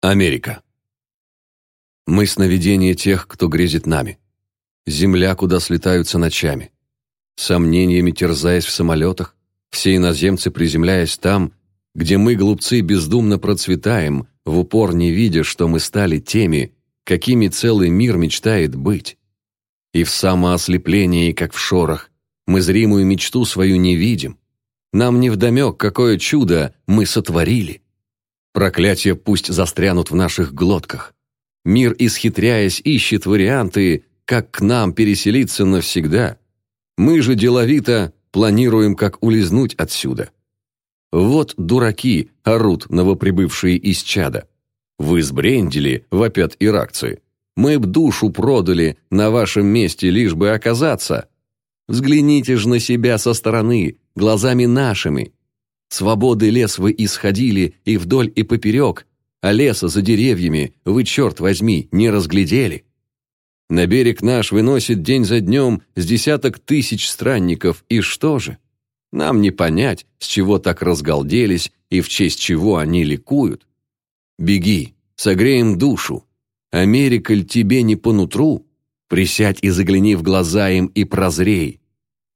Америка. Мы сновидение тех, кто грезит нами. Земля, куда слетаются ночами. Сомнениями терзаясь в самолетах, все иноземцы приземляясь там, где мы, глупцы, бездумно процветаем, в упор не видя, что мы стали теми, какими целый мир мечтает быть. И в самоослеплении, как в шорах, мы зримую мечту свою не видим. Нам невдомек, какое чудо мы сотворили. Проклятия пусть застрянут в наших глотках. Мир, исхитряясь, ищет варианты, как к нам переселиться навсегда. Мы же деловито планируем, как улизнуть отсюда. Вот дураки орут новоприбывшие из чада. Вы сбрендили, вопят иракцы. Мы б душу продали на вашем месте, лишь бы оказаться. Взгляните же на себя со стороны, глазами нашими. Свободы лес вы исходили и вдоль и поперек, а леса за деревьями вы, черт возьми, не разглядели. На берег наш выносит день за днем с десяток тысяч странников, и что же? Нам не понять, с чего так разгалделись и в честь чего они ликуют. Беги, согреем душу. Америка ль тебе не по нутру? Присядь и загляни в глаза им и прозрей.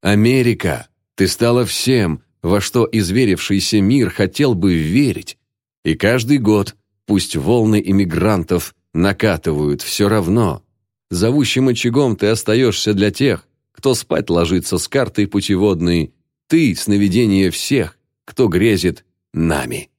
Америка, ты стала всем, во что изверившийся мир хотел бы верить. И каждый год, пусть волны иммигрантов накатывают, все равно. Зовущим очагом ты остаешься для тех, кто спать ложится с картой путеводной. Ты — сновидение всех, кто грезит нами.